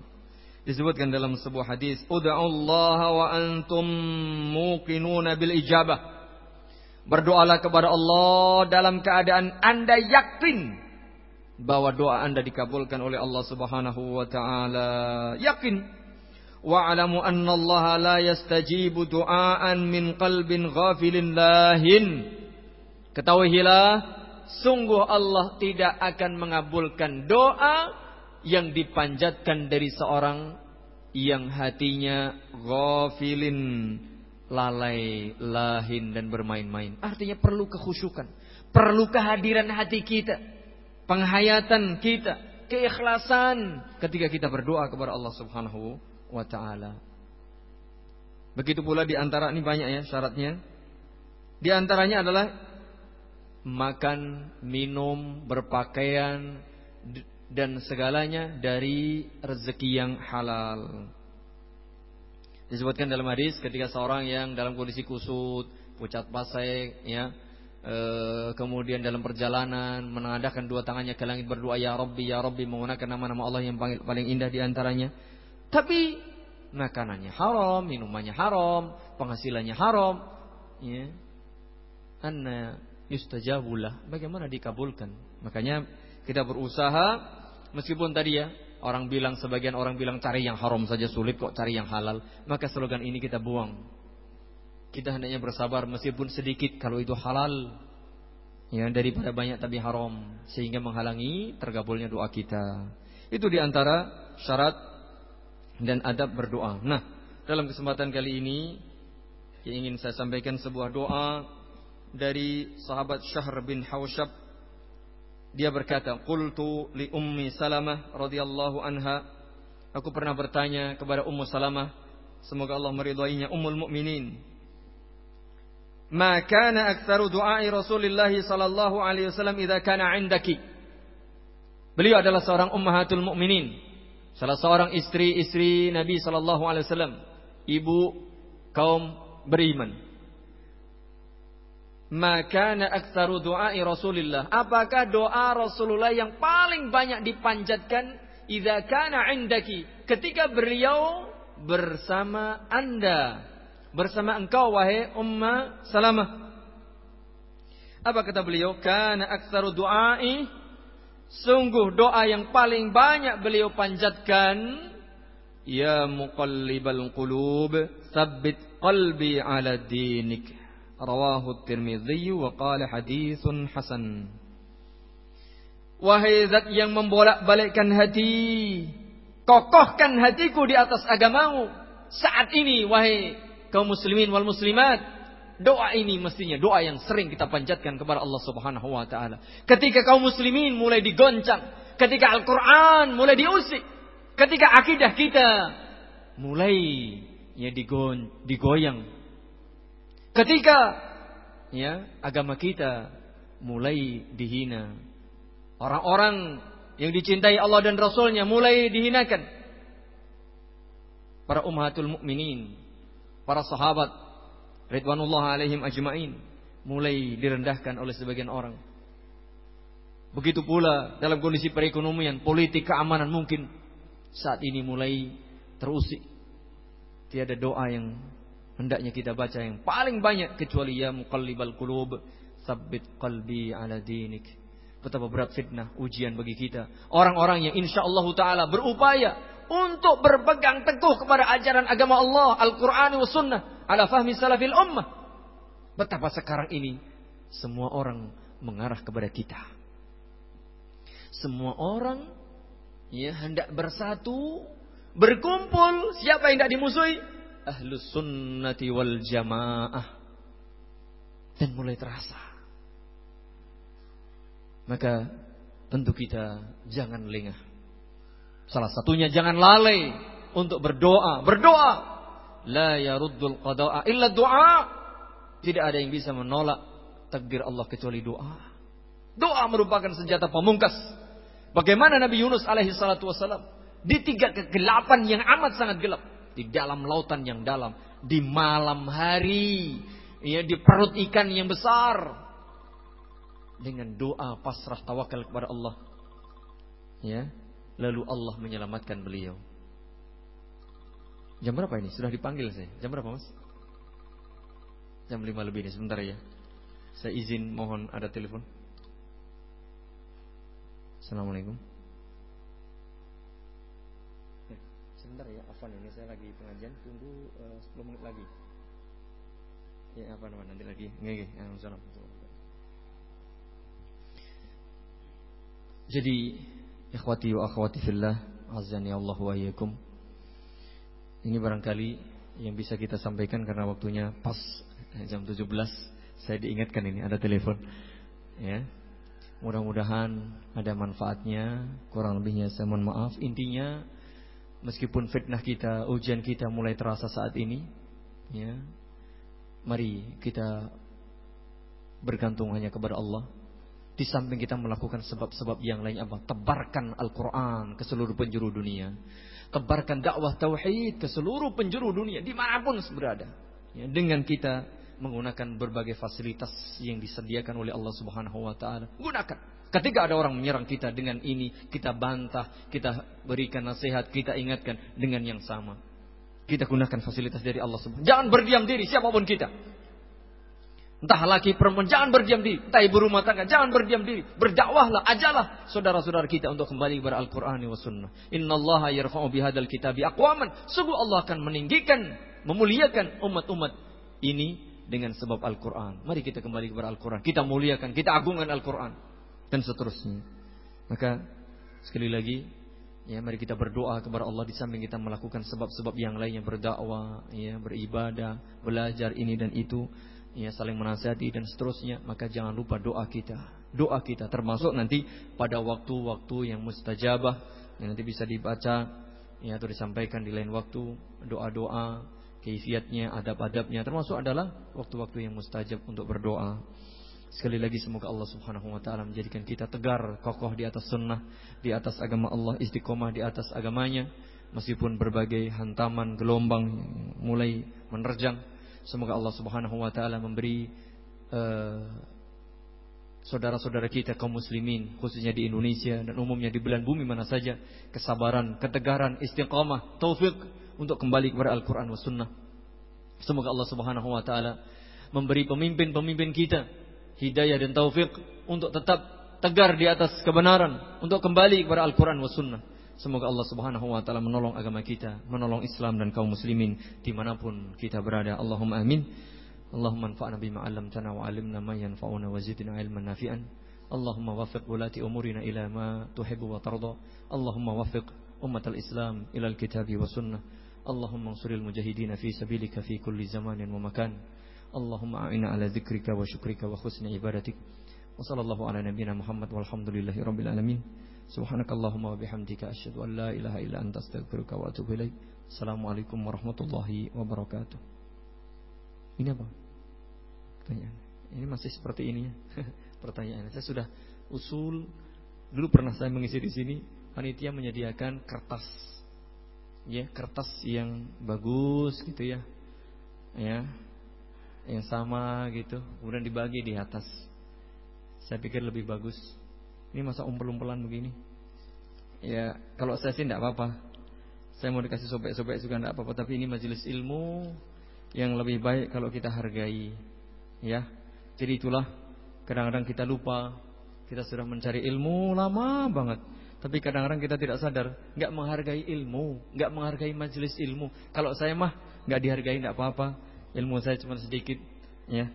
Disebutkan dalam sebuah hadis, Allah wa antum muqinuna bil ijabah." Berdoalah kepada Allah dalam keadaan Anda yakin bahwa doa Anda dikabulkan oleh Allah Subhanahu wa taala. Yakin. Wa alamu anna Allah la yastajibu du'aan min qalbin ghafilin lahin. Ketahuilah, sungguh Allah tidak akan mengabulkan doa yang dipanjatkan dari seorang yang hatinya ghafilin, lalai, lahin dan bermain-main. Artinya perlu kekhusyukan, perlu kehadiran hati kita, penghayatan kita, keikhlasan ketika kita berdoa kepada Allah Subhanahu wa taala. Begitu pula di antara ini banyak ya syaratnya. Di antaranya adalah makan, minum, berpakaian dan segalanya dari rezeki yang halal. Disebutkan dalam hadis ketika seorang yang dalam kondisi kusut, pucat pasek, ya, e, kemudian dalam perjalanan menadahkan dua tangannya ke langit berdoa ya Rabbi ya Rabbi menggunakan nama-nama Allah yang paling indah di antaranya. Tapi makanannya haram, minumannya haram, penghasilannya haram, ya. Anna yustajabulah. Bagaimana dikabulkan? Makanya kita berusaha meskipun tadi ya orang bilang sebagian orang bilang cari yang haram saja sulit kok cari yang halal, maka slogan ini kita buang. Kita hendaknya bersabar meskipun sedikit kalau itu halal. Ya, daripada banyak tapi haram sehingga menghalangi tergabulnya doa kita. Itu di antara syarat dan adab berdoa. Nah, dalam kesempatan kali ini yang ingin saya sampaikan sebuah doa dari sahabat Syahr bin Hausyab dia berkata, "Qultu li Ummi Salamah radhiyallahu anha." Aku pernah bertanya kepada Ummu Salamah, semoga Allah meridainya, Ummul Mukminin. "Ma kana aktsaru du'ai Rasulillah sallallahu alaihi wasallam idza kana 'indaki?" Beliau adalah seorang ummahatul mukminin, salah seorang istri-istri Nabi sallallahu alaihi wasallam, ibu kaum beriman maka aktsaru du'ai Rasulillah. Apakah doa Rasulullah yang paling banyak dipanjatkan? Idza kana indaki. Ketika beliau bersama Anda, bersama engkau wahai Umma Salamah. Apa kata beliau? Kana aktsaru du'ai. Sungguh doa yang paling banyak beliau panjatkan. Ya muqallibal qulub. Tsabbit qalbi ala dinik Rawahu Tirmidzi wa qala haditsun hasan. Wahai zat yang membolak-balikkan hati, kokohkan hatiku di atas agamamu. Saat ini wahai kaum muslimin wal muslimat, doa ini mestinya doa yang sering kita panjatkan kepada Allah Subhanahu wa taala. Ketika kaum muslimin mulai digoncang, ketika Al-Qur'an mulai diusik, ketika akidah kita mulai ya digoyang Ketika ya agama kita mulai dihina, orang-orang yang dicintai Allah dan Rasulnya mulai dihinakan. Para ummatul mukminin, para sahabat Ridwanullah alaihim ajma'in mulai direndahkan oleh sebagian orang. Begitu pula dalam kondisi perekonomian, politik, keamanan mungkin saat ini mulai terusik. Tiada doa yang hendaknya kita baca yang paling banyak kecuali ya muqallibal qulub sabbit qalbi ala dinik. Betapa berat fitnah ujian bagi kita. Orang-orang yang insya Allah taala berupaya untuk berpegang teguh kepada ajaran agama Allah, Al-Qur'an wa sunnah ala fahmi salafil ummah. Betapa sekarang ini semua orang mengarah kepada kita. Semua orang ya hendak bersatu, berkumpul, siapa yang tidak dimusuhi? Ahlus sunnati wal jamaah. Dan mulai terasa. Maka tentu kita jangan lengah. Salah satunya jangan lalai untuk berdoa. Berdoa. La yaruddul qada'a illa doa. Tidak ada yang bisa menolak takdir Allah kecuali doa. Doa merupakan senjata pemungkas Bagaimana Nabi Yunus alaihi salatu wasalam di tiga kegelapan yang amat sangat gelap di dalam lautan yang dalam di malam hari ya di perut ikan yang besar. Dengan doa pasrah tawakal kepada Allah ya lalu Allah menyelamatkan beliau. Jam berapa ini? Sudah dipanggil saya. Jam berapa mas? Jam lima lebih ini sebentar ya. Saya izin mohon ada telepon. Assalamualaikum. Ya, sebentar ya, Afan ini saya lagi pengajian, tunggu uh, eh, 10 menit lagi. Ya, apa nama nanti lagi? Nggih, nggih. Salam. Jadi, ikhwati wa akhwati fillah, azani Allah wa iyyakum. Ini barangkali yang bisa kita sampaikan karena waktunya pas jam 17 saya diingatkan ini ada telepon. Ya. Mudah-mudahan ada manfaatnya. Kurang lebihnya saya mohon maaf. Intinya meskipun fitnah kita, ujian kita mulai terasa saat ini, ya. Mari kita bergantung hanya kepada Allah. Di samping kita melakukan sebab-sebab yang lain apa? Tebarkan Al-Quran ke seluruh penjuru dunia. Tebarkan dakwah tauhid ke seluruh penjuru dunia di mana pun berada. Ya, dengan kita menggunakan berbagai fasilitas yang disediakan oleh Allah Subhanahu wa taala. Gunakan. Ketika ada orang menyerang kita dengan ini, kita bantah, kita berikan nasihat, kita ingatkan dengan yang sama. Kita gunakan fasilitas dari Allah Subhanahu Jangan berdiam diri siapa pun kita. Entah laki perempuan, jangan berdiam diri. Entah ibu rumah tangga, jangan berdiam diri. Berdakwahlah, ajalah saudara-saudara kita untuk kembali kepada Al-Quran wa Sunnah. Inna Allah yarfa'u bihadal kitabi aqwaman. Sungguh Allah akan meninggikan, memuliakan umat-umat ini dengan sebab Al-Quran. Mari kita kembali kepada Al-Quran. Kita muliakan, kita agungkan Al-Quran. Dan seterusnya. Maka sekali lagi, ya mari kita berdoa kepada Allah di samping kita melakukan sebab-sebab yang lainnya berdakwah, ya beribadah, belajar ini dan itu, ya saling menasihati dan seterusnya. Maka jangan lupa doa kita. Doa kita termasuk nanti pada waktu-waktu yang mustajabah yang nanti bisa dibaca ya atau disampaikan di lain waktu doa-doa keifiatnya, adab-adabnya termasuk adalah waktu-waktu yang mustajab untuk berdoa. Sekali lagi semoga Allah Subhanahu wa taala menjadikan kita tegar, kokoh di atas sunnah, di atas agama Allah, istiqomah di atas agamanya meskipun berbagai hantaman, gelombang mulai menerjang. Semoga Allah Subhanahu wa taala memberi uh, saudara-saudara kita kaum muslimin khususnya di Indonesia dan umumnya di belahan bumi mana saja kesabaran, ketegaran, istiqamah, taufik untuk kembali kepada Al-Quran wa Sunnah. Semoga Allah Subhanahu Wa Taala memberi pemimpin-pemimpin kita hidayah dan taufik untuk tetap tegar di atas kebenaran, untuk kembali kepada Al-Qur'an was sunnah. Semoga Allah Subhanahu wa taala menolong agama kita, menolong Islam dan kaum muslimin di mana pun kita berada. Allahumma amin. Allahumma anfa'na bima 'allamtana wa 'allimna ma yanfa'una wa zidna 'ilman nafi'an. Allahumma waffiq bulati umurina ila ma tuhibbu wa tarda. Allahumma waffiq ummatal Islam ila al-kitabi wa sunnah. Allahumma ansuril mujahidin fi sabilika fi kulli zamanin wa makan. Allahumma a'ina ala dzikrika wa syukrika wa husni ibadatik. Wa sallallahu ala nabiyyina Muhammad walhamdulillahi rabbil alamin. Subhanakallahumma wa bihamdika asyhadu an la ilaha illa anta astaghfiruka wa atubu ilaik. Assalamualaikum warahmatullahi wabarakatuh. Ini apa? Pertanyaan. Ini masih seperti ini ya. Pertanyaan saya sudah usul dulu pernah saya mengisi di sini panitia menyediakan kertas ya kertas yang bagus gitu ya ya yang sama gitu, kemudian dibagi di atas. Saya pikir lebih bagus. Ini masa umpel-umpelan begini. Ya, kalau saya sih tidak apa-apa. Saya mau dikasih sobek-sobek juga tidak apa-apa, tapi ini majelis ilmu yang lebih baik kalau kita hargai. Ya. Jadi itulah kadang-kadang kita lupa kita sudah mencari ilmu lama banget. Tapi kadang-kadang kita tidak sadar, nggak menghargai ilmu, nggak menghargai majelis ilmu. Kalau saya mah nggak dihargai nggak apa-apa, ilmu saya cuma sedikit, ya.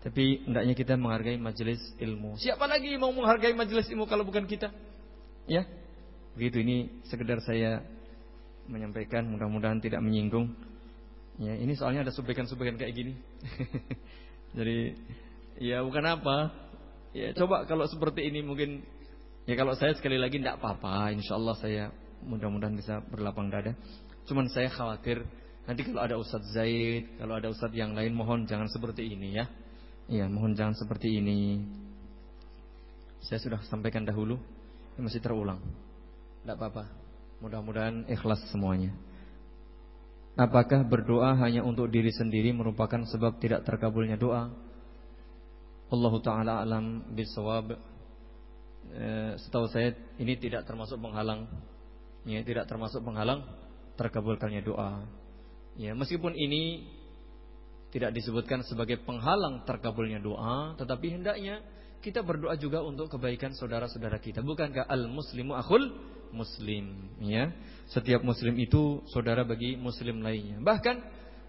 Tapi hendaknya kita menghargai majelis ilmu. Siapa lagi mau menghargai majelis ilmu kalau bukan kita? Ya. Begitu ini sekedar saya menyampaikan mudah-mudahan tidak menyinggung. Ya, ini soalnya ada subekan-subekan kayak gini. Jadi ya bukan apa. Ya coba kalau seperti ini mungkin ya kalau saya sekali lagi tidak apa-apa. Insya Allah saya mudah-mudahan bisa berlapang dada. Cuman saya khawatir nanti kalau ada Ustadz Zaid, kalau ada Ustadz yang lain mohon jangan seperti ini ya. Iya mohon jangan seperti ini. Saya sudah sampaikan dahulu, ini masih terulang. Tidak apa-apa. Mudah-mudahan ikhlas semuanya. Apakah berdoa hanya untuk diri sendiri merupakan sebab tidak terkabulnya doa? Allah taala alam bisawab. E, setahu saya ini tidak termasuk penghalang. Ya, tidak termasuk penghalang terkabulkannya doa. Ya, meskipun ini tidak disebutkan sebagai penghalang terkabulnya doa, tetapi hendaknya kita berdoa juga untuk kebaikan saudara-saudara kita. Bukankah al-muslimu akhul muslim, ya? Setiap muslim itu saudara bagi muslim lainnya. Bahkan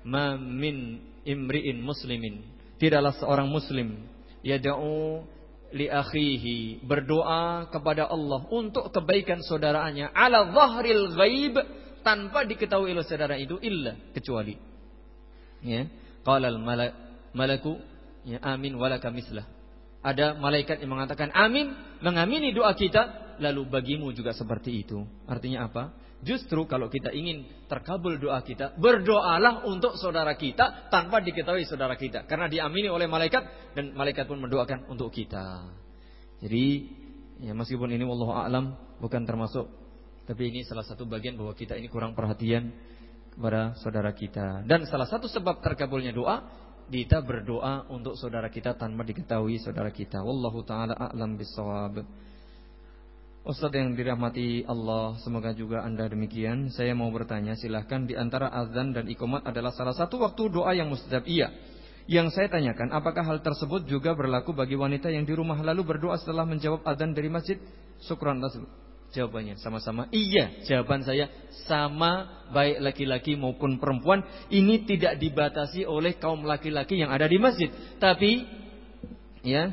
mamin imri'in muslimin. Tidaklah seorang muslim yad'u li akhihi berdoa kepada Allah untuk kebaikan saudaranya ala zahril ghaib tanpa diketahui oleh saudara itu illa kecuali ya qala al malaku ya amin walaka mislah ada malaikat yang mengatakan amin, mengamini doa kita, lalu bagimu juga seperti itu. Artinya apa? Justru kalau kita ingin terkabul doa kita, berdoalah untuk saudara kita tanpa diketahui saudara kita. Karena diamini oleh malaikat dan malaikat pun mendoakan untuk kita. Jadi, ya meskipun ini Allah alam bukan termasuk tapi ini salah satu bagian bahwa kita ini kurang perhatian kepada saudara kita. Dan salah satu sebab terkabulnya doa kita berdoa untuk saudara kita tanpa diketahui saudara kita. Wallahu taala a'lam bissawab. Ustaz yang dirahmati Allah, semoga juga Anda demikian. Saya mau bertanya, silahkan di antara azan dan ikomat adalah salah satu waktu doa yang mustajab. Iya. Yang saya tanyakan, apakah hal tersebut juga berlaku bagi wanita yang di rumah lalu berdoa setelah menjawab azan dari masjid? Syukran Jawabannya sama-sama iya. Jawaban saya sama baik laki-laki maupun perempuan. Ini tidak dibatasi oleh kaum laki-laki yang ada di masjid. Tapi ya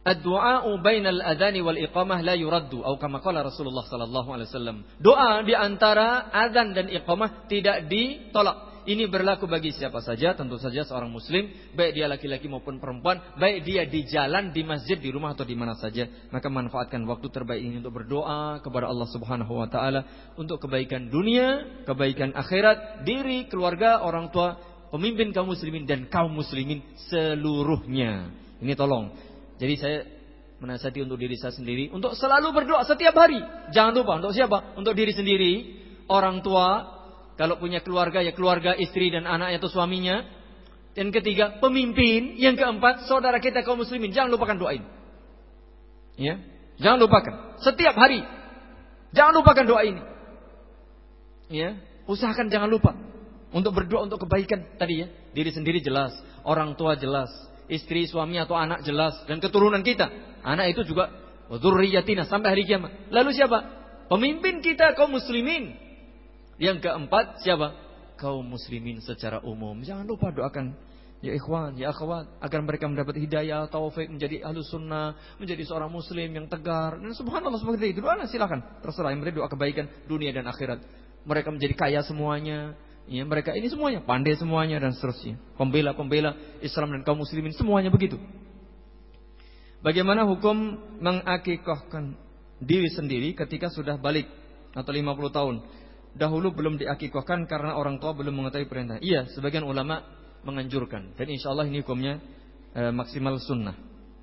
Ad-du'a'u bainal adhani wal iqamah la yuraddu atau kama Rasulullah sallallahu alaihi wasallam. Doa di antara dan iqamah tidak ditolak. Ini berlaku bagi siapa saja, tentu saja seorang muslim, baik dia laki-laki maupun perempuan, baik dia di jalan, di masjid, di rumah atau di mana saja. Maka manfaatkan waktu terbaik ini untuk berdoa kepada Allah Subhanahu wa taala untuk kebaikan dunia, kebaikan akhirat, diri, keluarga, orang tua, pemimpin kaum muslimin dan kaum muslimin seluruhnya. Ini tolong. Jadi saya menasihati untuk diri saya sendiri untuk selalu berdoa setiap hari. Jangan lupa untuk siapa? Untuk diri sendiri, orang tua, kalau punya keluarga ya keluarga istri dan anak atau suaminya. Dan ketiga pemimpin. Yang keempat saudara kita kaum muslimin. Jangan lupakan doa ini. Ya, jangan lupakan. Setiap hari. Jangan lupakan doa ini. Ya, usahakan jangan lupa untuk berdoa untuk kebaikan tadi ya. Diri sendiri jelas, orang tua jelas, istri, suami atau anak jelas dan keturunan kita. Anak itu juga sampai hari kiamat. Lalu siapa? Pemimpin kita kaum muslimin. Yang keempat siapa? Kaum muslimin secara umum. Jangan lupa doakan ya ikhwan, ya akhwat agar mereka mendapat hidayah, taufik menjadi ahlu sunnah, menjadi seorang muslim yang tegar. Dan subhanallah seperti itu. Doa silakan. Terserah yang doa kebaikan dunia dan akhirat. Mereka menjadi kaya semuanya. Ya, mereka ini semuanya pandai semuanya dan seterusnya. Pembela-pembela Islam dan kaum muslimin semuanya begitu. Bagaimana hukum mengakikahkan diri sendiri ketika sudah balik atau 50 tahun? Dahulu belum diakikahkan karena orang tua belum mengetahui perintah. Iya, sebagian ulama menganjurkan dan insya Allah ini hukumnya e, maksimal sunnah.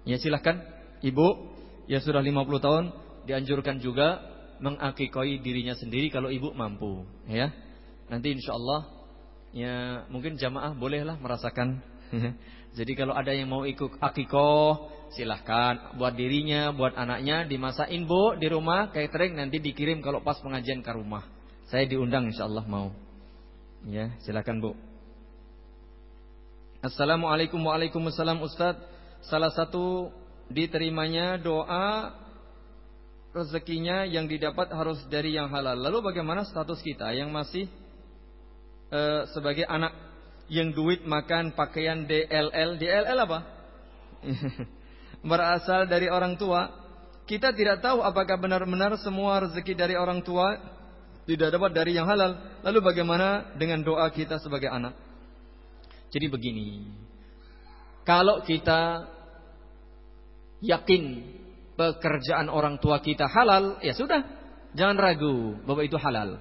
Ya silahkan ibu ya sudah 50 tahun dianjurkan juga mengakikahi dirinya sendiri kalau ibu mampu. Ya, nanti insya Allah ya mungkin jamaah bolehlah merasakan. Jadi kalau ada yang mau ikut akikoh, silahkan buat dirinya, buat anaknya dimasakin bu di rumah catering nanti dikirim kalau pas pengajian ke rumah. Saya diundang insya Allah mau. Ya, silakan bu. Assalamualaikum Waalaikumsalam Ustaz. Salah satu diterimanya doa rezekinya yang didapat harus dari yang halal. Lalu bagaimana status kita yang masih uh, sebagai anak yang duit makan pakaian DLL, DLL apa? Berasal dari orang tua. Kita tidak tahu apakah benar-benar semua rezeki dari orang tua tidak dapat dari yang halal. Lalu bagaimana dengan doa kita sebagai anak? Jadi begini. Kalau kita yakin pekerjaan orang tua kita halal, ya sudah, jangan ragu bahwa itu halal.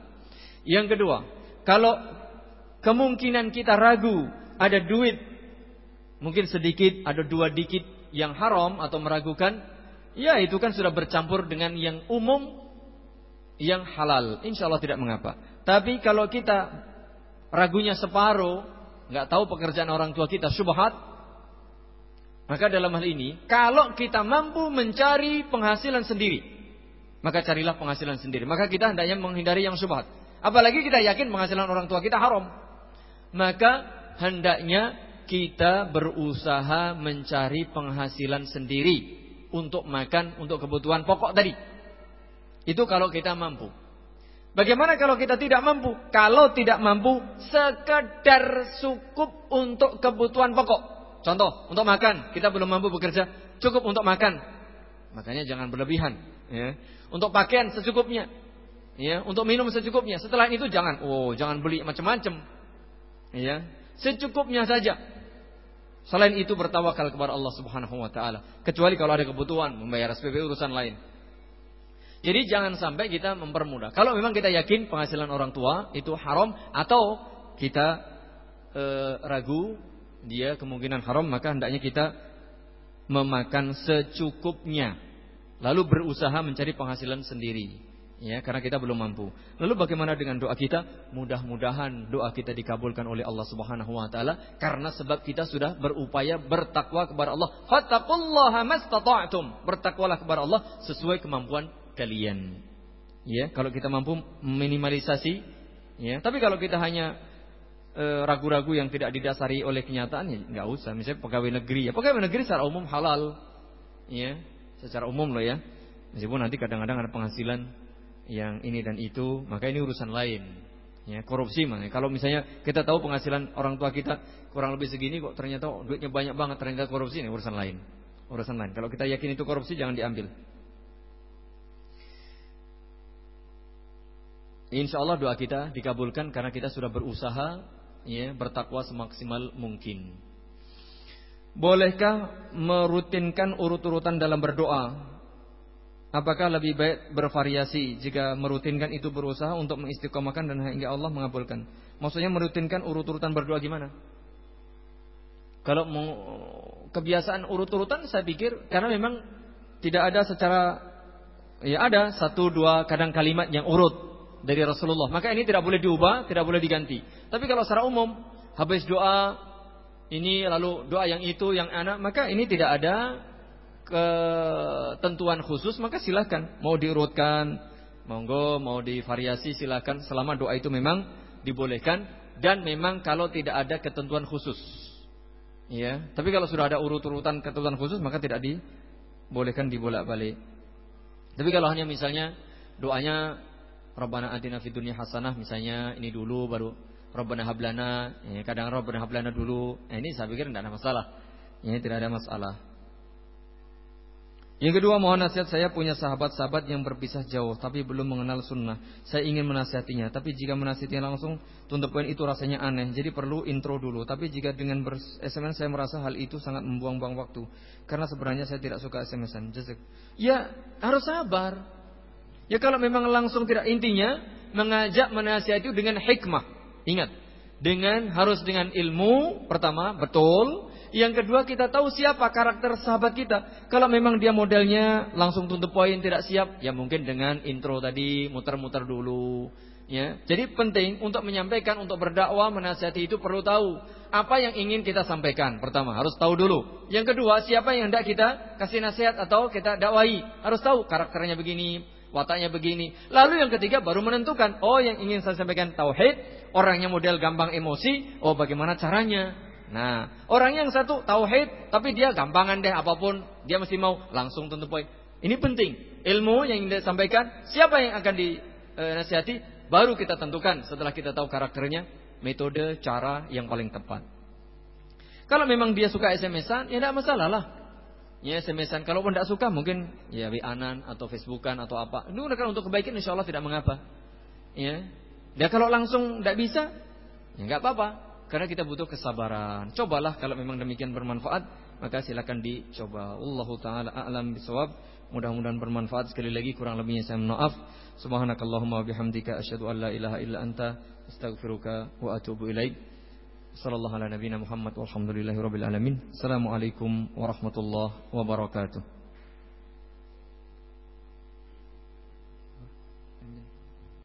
Yang kedua, kalau kemungkinan kita ragu ada duit mungkin sedikit ada dua dikit yang haram atau meragukan ya itu kan sudah bercampur dengan yang umum yang halal. Insya Allah tidak mengapa. Tapi kalau kita ragunya separuh nggak tahu pekerjaan orang tua kita syubhat maka dalam hal ini kalau kita mampu mencari penghasilan sendiri maka carilah penghasilan sendiri. Maka kita hendaknya menghindari yang syubhat. Apalagi kita yakin penghasilan orang tua kita haram. Maka hendaknya kita berusaha mencari penghasilan sendiri untuk makan untuk kebutuhan pokok tadi. Itu kalau kita mampu. Bagaimana kalau kita tidak mampu? Kalau tidak mampu, sekedar cukup untuk kebutuhan pokok. Contoh, untuk makan, kita belum mampu bekerja, cukup untuk makan. Makanya jangan berlebihan. Ya. Untuk pakaian secukupnya. Ya, untuk minum secukupnya. Setelah itu jangan, oh jangan beli macam-macam. Ya, secukupnya saja. Selain itu bertawakal kepada Allah Subhanahu wa taala. Kecuali kalau ada kebutuhan membayar SPP urusan lain. Jadi jangan sampai kita mempermudah. Kalau memang kita yakin penghasilan orang tua itu haram atau kita e, ragu dia kemungkinan haram maka hendaknya kita memakan secukupnya. Lalu berusaha mencari penghasilan sendiri. Ya, karena kita belum mampu. Lalu bagaimana dengan doa kita? Mudah-mudahan doa kita dikabulkan oleh Allah Subhanahu wa taala karena sebab kita sudah berupaya bertakwa kepada Allah. Fattaqullaha mastata'tum. Bertakwalah kepada Allah sesuai kemampuan kalian. Ya, kalau kita mampu minimalisasi, ya. Tapi kalau kita hanya e, ragu-ragu e, yang tidak didasari oleh kenyataan ya nggak usah. Misalnya pegawai negeri ya, pegawai negeri secara umum halal. Ya, secara umum loh ya. Meskipun nanti kadang-kadang ada penghasilan yang ini dan itu, maka ini urusan lain. Ya, korupsi mana? Kalau misalnya kita tahu penghasilan orang tua kita kurang lebih segini kok ternyata oh, duitnya banyak banget ternyata korupsi ini urusan lain. Urusan lain. Kalau kita yakin itu korupsi jangan diambil. Insya Allah doa kita dikabulkan karena kita sudah berusaha ya, bertakwa semaksimal mungkin. Bolehkah merutinkan urut-urutan dalam berdoa? Apakah lebih baik bervariasi jika merutinkan itu berusaha untuk mengistiqomahkan dan hingga Allah mengabulkan? Maksudnya merutinkan urut-urutan berdoa gimana? Kalau kebiasaan urut-urutan saya pikir karena memang tidak ada secara ya ada satu dua kadang kalimat yang urut dari Rasulullah. Maka ini tidak boleh diubah, tidak boleh diganti. Tapi kalau secara umum habis doa ini lalu doa yang itu yang anak maka ini tidak ada ketentuan khusus maka silahkan. Mau diurutkan monggo mau divariasi silahkan. Selama doa itu memang dibolehkan dan memang kalau tidak ada ketentuan khusus. Ya tapi kalau sudah ada urut-urutan ketentuan khusus maka tidak dibolehkan dibolak-balik. Tapi kalau hanya misalnya doanya Rabbana atina fid dunya hasanah misalnya ini dulu baru Rabbana hablana ya, kadang Rabbana hablana dulu nah, ini saya pikir tidak ada masalah ya tidak ada masalah yang kedua mohon nasihat saya punya sahabat-sahabat yang berpisah jauh tapi belum mengenal sunnah. Saya ingin menasihatinya, tapi jika menasihatinya langsung tuntut poin itu rasanya aneh. Jadi perlu intro dulu. Tapi jika dengan SMS saya merasa hal itu sangat membuang-buang waktu. Karena sebenarnya saya tidak suka SMS-an. Ya harus sabar. Ya kalau memang langsung tidak intinya mengajak menasihati dengan hikmah. Ingat, dengan harus dengan ilmu pertama betul yang kedua kita tahu siapa karakter sahabat kita. Kalau memang dia modelnya langsung tuntut poin tidak siap, ya mungkin dengan intro tadi muter-muter dulu. Ya, jadi penting untuk menyampaikan, untuk berdakwah, menasihati itu perlu tahu apa yang ingin kita sampaikan. Pertama, harus tahu dulu. Yang kedua, siapa yang hendak kita kasih nasihat atau kita dakwai. Harus tahu karakternya begini, wataknya begini. Lalu yang ketiga baru menentukan, oh yang ingin saya sampaikan tauhid, orangnya model gampang emosi, oh bagaimana caranya? Nah, orang yang satu tauhid tapi dia gampangan deh apa pun, dia mesti mau langsung tentu poin. Ini penting. Ilmu yang ingin disampaikan, siapa yang akan dinasihati, Baru kita tentukan setelah kita tahu karakternya, metode, cara yang paling tepat. Kalau memang dia suka SMS-an, ya tidak masalah lah. Ya SMS-an. Kalau pun tidak suka, mungkin ya WA-an atau Facebookan atau apa. Ini kan untuk kebaikan, insya Allah tidak mengapa. Ya. Dan kalau langsung tidak bisa, ya nggak apa-apa. Karena kita butuh kesabaran. Cobalah kalau memang demikian bermanfaat, maka silakan dicoba. Allah taala a'lam bisawab. Mudah-mudahan bermanfaat sekali lagi kurang lebihnya saya maaf. Subhanakallahumma bihamdika asyhadu an la ilaha illa anta astaghfiruka wa atubu ilaik. Sallallahu ala nabiyina Muhammad walhamdulillahi rabbil alamin. Assalamualaikum warahmatullahi wabarakatuh.